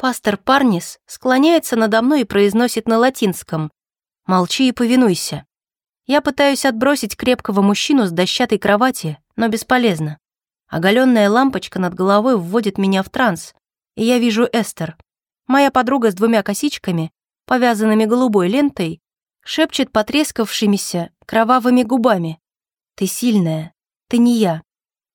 Пастор Парнис склоняется надо мной и произносит на латинском «Молчи и повинуйся». Я пытаюсь отбросить крепкого мужчину с дощатой кровати, но бесполезно. Оголенная лампочка над головой вводит меня в транс, и я вижу Эстер. Моя подруга с двумя косичками, повязанными голубой лентой, шепчет потрескавшимися кровавыми губами. «Ты сильная, ты не я».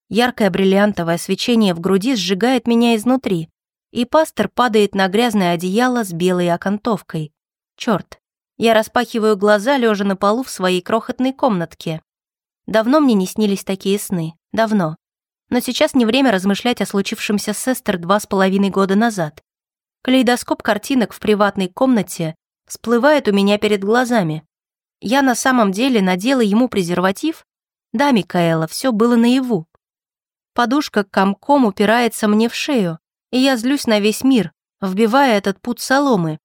Яркое бриллиантовое свечение в груди сжигает меня изнутри, и пастор падает на грязное одеяло с белой окантовкой. Черт, я распахиваю глаза, лежа на полу в своей крохотной комнатке. Давно мне не снились такие сны. Давно. Но сейчас не время размышлять о случившемся с Эстер два с половиной года назад. Калейдоскоп картинок в приватной комнате всплывает у меня перед глазами. Я на самом деле надела ему презерватив? Да, Микаэла, все было наяву. Подушка комком упирается мне в шею, и я злюсь на весь мир, вбивая этот путь соломы.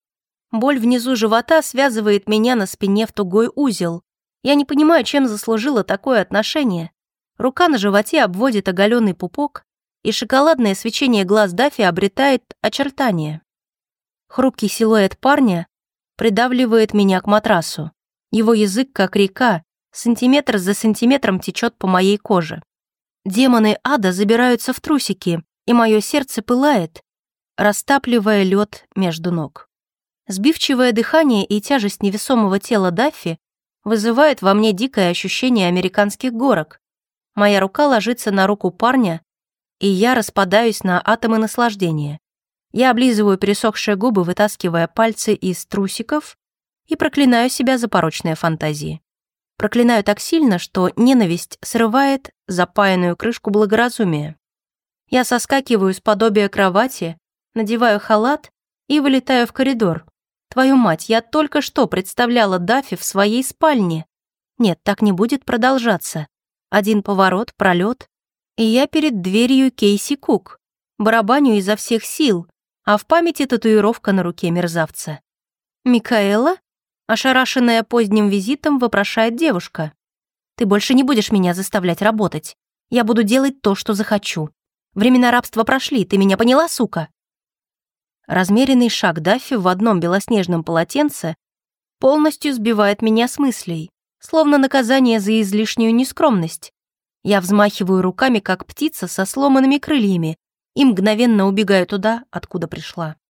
Боль внизу живота связывает меня на спине в тугой узел. Я не понимаю, чем заслужила такое отношение. Рука на животе обводит оголенный пупок, и шоколадное свечение глаз Дафи обретает очертания. Хрупкий силуэт парня придавливает меня к матрасу. Его язык, как река, сантиметр за сантиметром течет по моей коже. Демоны ада забираются в трусики, и мое сердце пылает, растапливая лед между ног. Сбивчивое дыхание и тяжесть невесомого тела Даффи вызывает во мне дикое ощущение американских горок. Моя рука ложится на руку парня, и я распадаюсь на атомы наслаждения. Я облизываю пересохшие губы, вытаскивая пальцы из трусиков и проклинаю себя за порочные фантазии. Проклинаю так сильно, что ненависть срывает запаянную крышку благоразумия. Я соскакиваю с подобия кровати, надеваю халат и вылетаю в коридор, Твою мать, я только что представляла Даффи в своей спальне. Нет, так не будет продолжаться. Один поворот, пролет, и я перед дверью Кейси Кук. Барабаню изо всех сил, а в памяти татуировка на руке мерзавца. «Микаэла?» Ошарашенная поздним визитом, вопрошает девушка. «Ты больше не будешь меня заставлять работать. Я буду делать то, что захочу. Времена рабства прошли, ты меня поняла, сука?» Размеренный шаг Даффи в одном белоснежном полотенце полностью сбивает меня с мыслей, словно наказание за излишнюю нескромность. Я взмахиваю руками, как птица со сломанными крыльями, и мгновенно убегаю туда, откуда пришла.